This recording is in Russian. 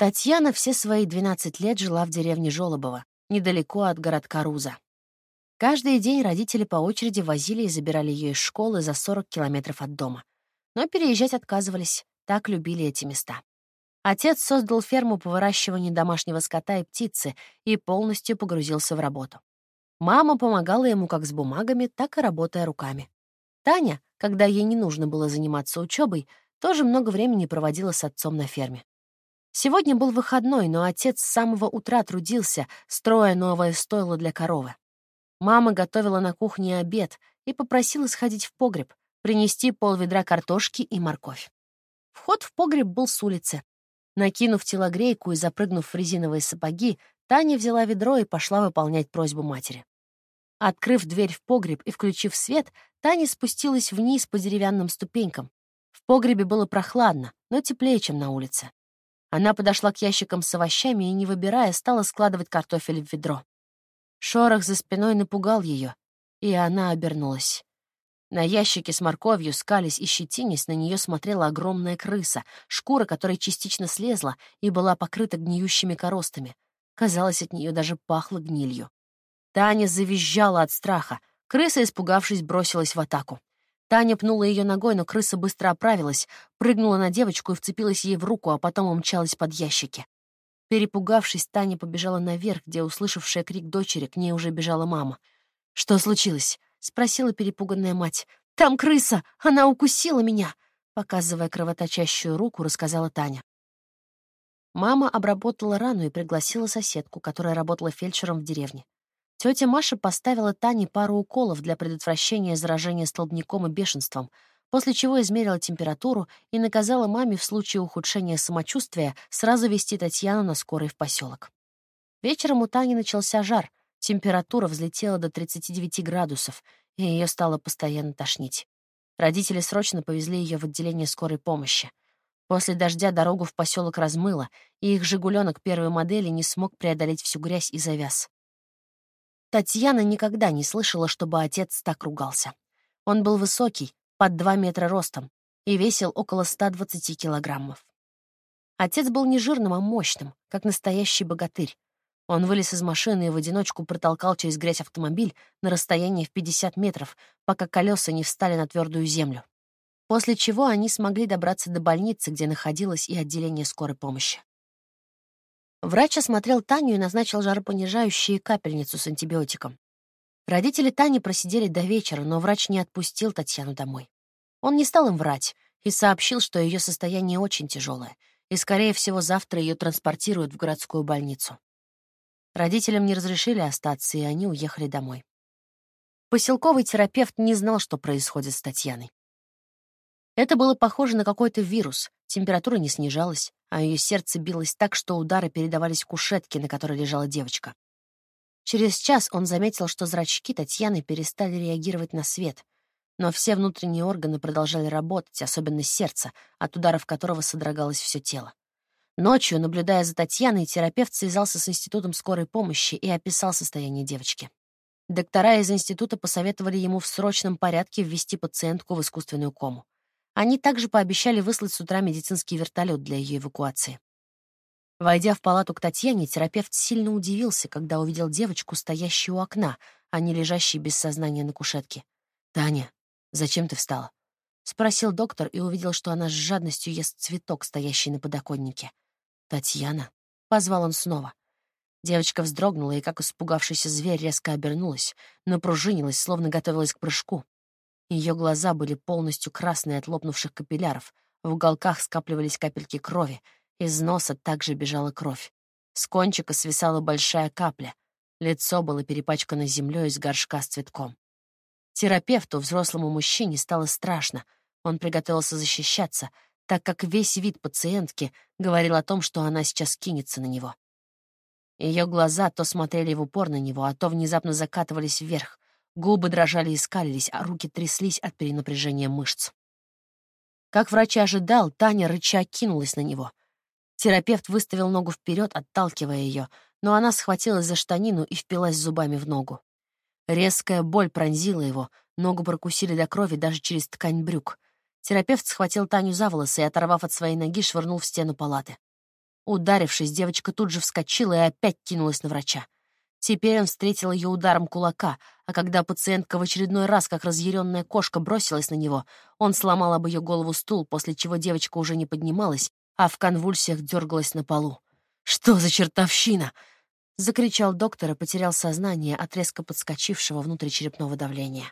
Татьяна все свои 12 лет жила в деревне Жолобово, недалеко от городка Руза. Каждый день родители по очереди возили и забирали ее из школы за 40 километров от дома. Но переезжать отказывались, так любили эти места. Отец создал ферму по выращиванию домашнего скота и птицы и полностью погрузился в работу. Мама помогала ему как с бумагами, так и работая руками. Таня, когда ей не нужно было заниматься учебой, тоже много времени проводила с отцом на ферме. Сегодня был выходной, но отец с самого утра трудился, строя новое стойло для коровы. Мама готовила на кухне обед и попросила сходить в погреб, принести полведра картошки и морковь. Вход в погреб был с улицы. Накинув телогрейку и запрыгнув в резиновые сапоги, Таня взяла ведро и пошла выполнять просьбу матери. Открыв дверь в погреб и включив свет, Таня спустилась вниз по деревянным ступенькам. В погребе было прохладно, но теплее, чем на улице. Она подошла к ящикам с овощами и, не выбирая, стала складывать картофель в ведро. Шорох за спиной напугал ее, и она обернулась. На ящике с морковью, скались и щетинясь, на нее смотрела огромная крыса, шкура которой частично слезла и была покрыта гниющими коростами. Казалось, от нее даже пахло гнилью. Таня завизжала от страха. Крыса, испугавшись, бросилась в атаку. Таня пнула ее ногой, но крыса быстро оправилась, прыгнула на девочку и вцепилась ей в руку, а потом умчалась под ящики. Перепугавшись, Таня побежала наверх, где, услышавшая крик дочери, к ней уже бежала мама. «Что случилось?» — спросила перепуганная мать. «Там крыса! Она укусила меня!» Показывая кровоточащую руку, рассказала Таня. Мама обработала рану и пригласила соседку, которая работала фельдшером в деревне. Тетя Маша поставила Тане пару уколов для предотвращения заражения столбняком и бешенством, после чего измерила температуру и наказала маме в случае ухудшения самочувствия сразу вести Татьяну на скорой в поселок. Вечером у Тани начался жар, температура взлетела до 39 градусов, и ее стало постоянно тошнить. Родители срочно повезли ее в отделение скорой помощи. После дождя дорогу в поселок размыло, и их «Жигуленок» первой модели не смог преодолеть всю грязь и завяз. Татьяна никогда не слышала, чтобы отец так ругался. Он был высокий, под 2 метра ростом, и весил около 120 килограммов. Отец был не жирным, а мощным, как настоящий богатырь. Он вылез из машины и в одиночку протолкал через грязь автомобиль на расстоянии в 50 метров, пока колеса не встали на твердую землю. После чего они смогли добраться до больницы, где находилось и отделение скорой помощи. Врач осмотрел Таню и назначил жаропонижающую капельницу с антибиотиком. Родители Тани просидели до вечера, но врач не отпустил Татьяну домой. Он не стал им врать и сообщил, что ее состояние очень тяжелое, и, скорее всего, завтра ее транспортируют в городскую больницу. Родителям не разрешили остаться, и они уехали домой. Поселковый терапевт не знал, что происходит с Татьяной. Это было похоже на какой-то вирус, температура не снижалась, а ее сердце билось так, что удары передавались кушетке, на которой лежала девочка. Через час он заметил, что зрачки Татьяны перестали реагировать на свет, но все внутренние органы продолжали работать, особенно сердце, от ударов которого содрогалось все тело. Ночью, наблюдая за Татьяной, терапевт связался с Институтом скорой помощи и описал состояние девочки. Доктора из института посоветовали ему в срочном порядке ввести пациентку в искусственную кому. Они также пообещали выслать с утра медицинский вертолет для ее эвакуации. Войдя в палату к Татьяне, терапевт сильно удивился, когда увидел девочку, стоящую у окна, а не лежащей без сознания на кушетке. «Таня, зачем ты встала?» — спросил доктор и увидел, что она с жадностью ест цветок, стоящий на подоконнике. «Татьяна?» — позвал он снова. Девочка вздрогнула и, как испугавшийся зверь, резко обернулась, напружинилась, словно готовилась к прыжку. Ее глаза были полностью красные от лопнувших капилляров, в уголках скапливались капельки крови, из носа также бежала кровь. С кончика свисала большая капля. Лицо было перепачкано землей из горшка с цветком. Терапевту, взрослому мужчине, стало страшно. Он приготовился защищаться, так как весь вид пациентки говорил о том, что она сейчас кинется на него. Ее глаза то смотрели в упор на него, а то внезапно закатывались вверх. Губы дрожали и скалились, а руки тряслись от перенапряжения мышц. Как врач ожидал, Таня рыча кинулась на него. Терапевт выставил ногу вперед, отталкивая ее, но она схватилась за штанину и впилась зубами в ногу. Резкая боль пронзила его, ногу прокусили до крови даже через ткань брюк. Терапевт схватил Таню за волосы и, оторвав от своей ноги, швырнул в стену палаты. Ударившись, девочка тут же вскочила и опять кинулась на врача. Теперь он встретил ее ударом кулака, а когда пациентка в очередной раз, как разъяренная кошка, бросилась на него, он сломал об ее голову стул, после чего девочка уже не поднималась, а в конвульсиях дергалась на полу. «Что за чертовщина?» — закричал доктор и потерял сознание от резко подскочившего внутричерепного давления.